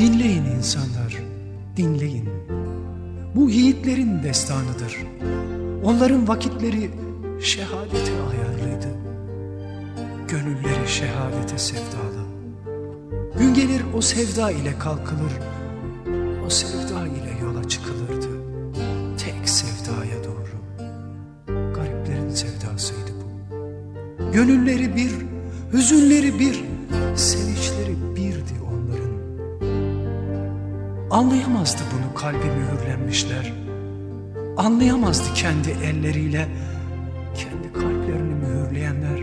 Dinleyin insanlar, dinleyin. Bu yiğitlerin destanıdır. Onların vakitleri şehadete ayarlıydı. Gönülleri şehadete sevdalı. Gün gelir o sevda ile kalkılır, o sevda ile yola çıkılırdı. Tek sevdaya doğru. Gariplerin sevdasıydı bu. Gönülleri bir, hüzünleri bir, sevinçleri birdi Anlayamazdı bunu kalbi mühürlenmişler. Anlayamazdı kendi elleriyle, kendi kalplerini mühürleyenler.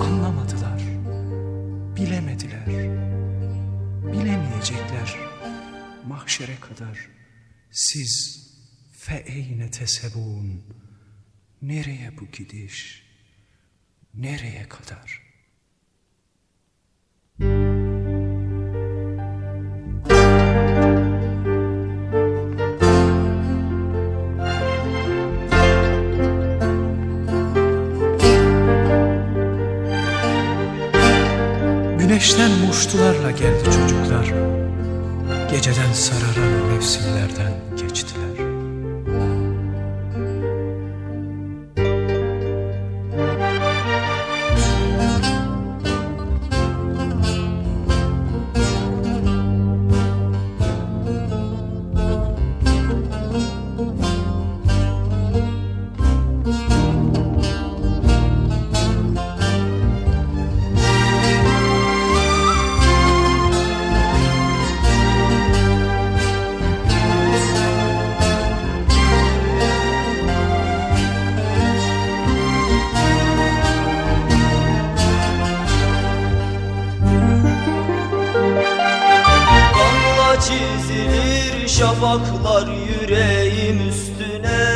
Anlamadılar, bilemediler, bilemeyecekler mahşere kadar. Siz fe eyne tesebun, nereye bu gidiş, nereye kadar?'' Muştularla geldi çocuklar. Geceden sararan mevsimlerden geçtiler. Şafaklar yüreğim üstüne.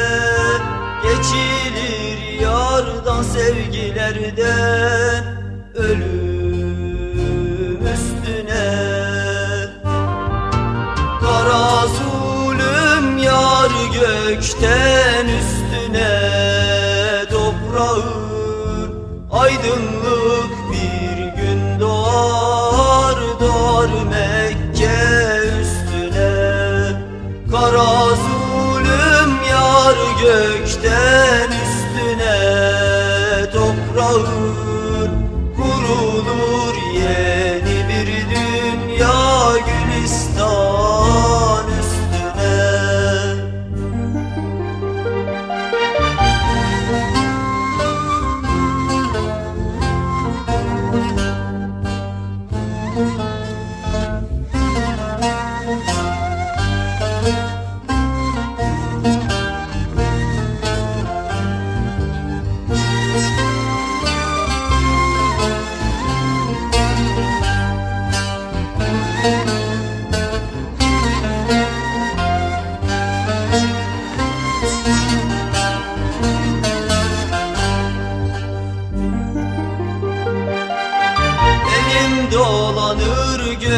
Geçilir yardan sevgilerden ölüm üstüne. Kara zulüm yar gökten üstüne Toprağın aydınlık gökten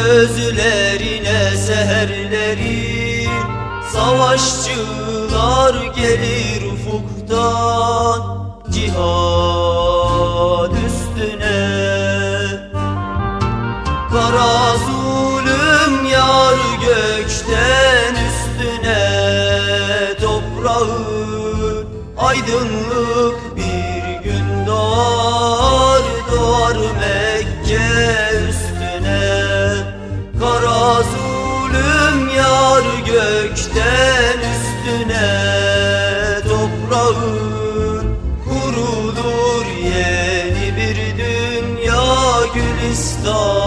dolanır gözlerine seherlerin Savaşçılar gelir ufuktan Cihad üstüne. Kara zulüm yar gökten üstüne Toprağın aydınlık gökten üstüne Toprağın kurulur yeni bir dünya gülistan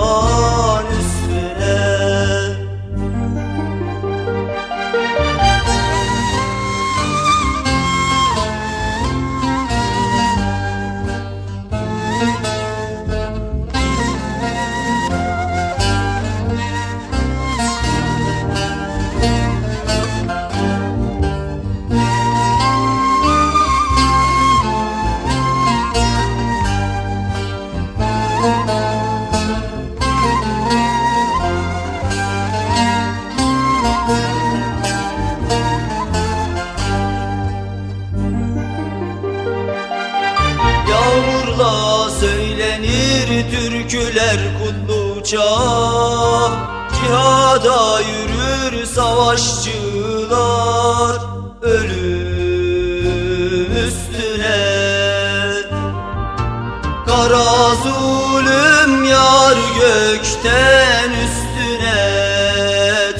Söylenir türküler kutlu çağ Cihada yürür savaşçılar Ölüm üstüne. Kara zulüm yar gökten üstüne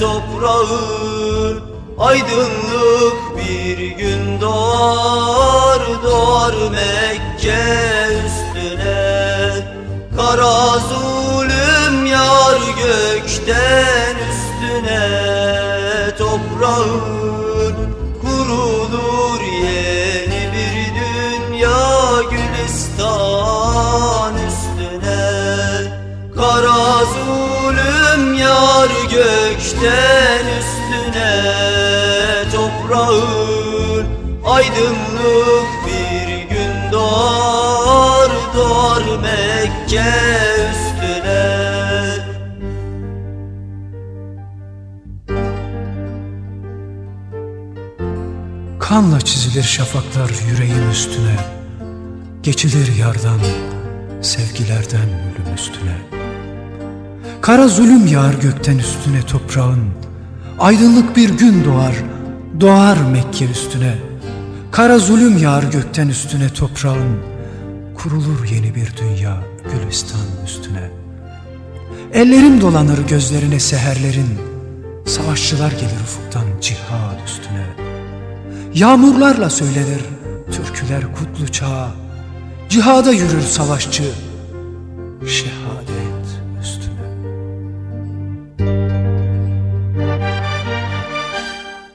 Toprağın aydınlık bir gün doğar Doğar Mekke üstüne Kara zulüm yar gökten üstüne Toprağın kurulur yeni bir dünya gülistan üstüne. Kara zulüm yar gökten üstüne Toprağın aydınlık Mekke üstüne. Kanla çizilir şafaklar yüreğim üstüne. Geçilir yardan, sevgilerden ölüm üstüne. Kara zulüm yağar gökten üstüne toprağın. Aydınlık bir gün doğar, doğar Mekke üstüne. Kara zulüm yağar gökten üstüne toprağın Kurulur yeni bir dünya gülistan üstüne. Ellerim dolanır gözlerine seherlerin. Savaşçılar gelir ufuktan cihad üstüne. Yağmurlarla söylenir türküler kutlu çağa Cihada yürür savaşçı Şehadet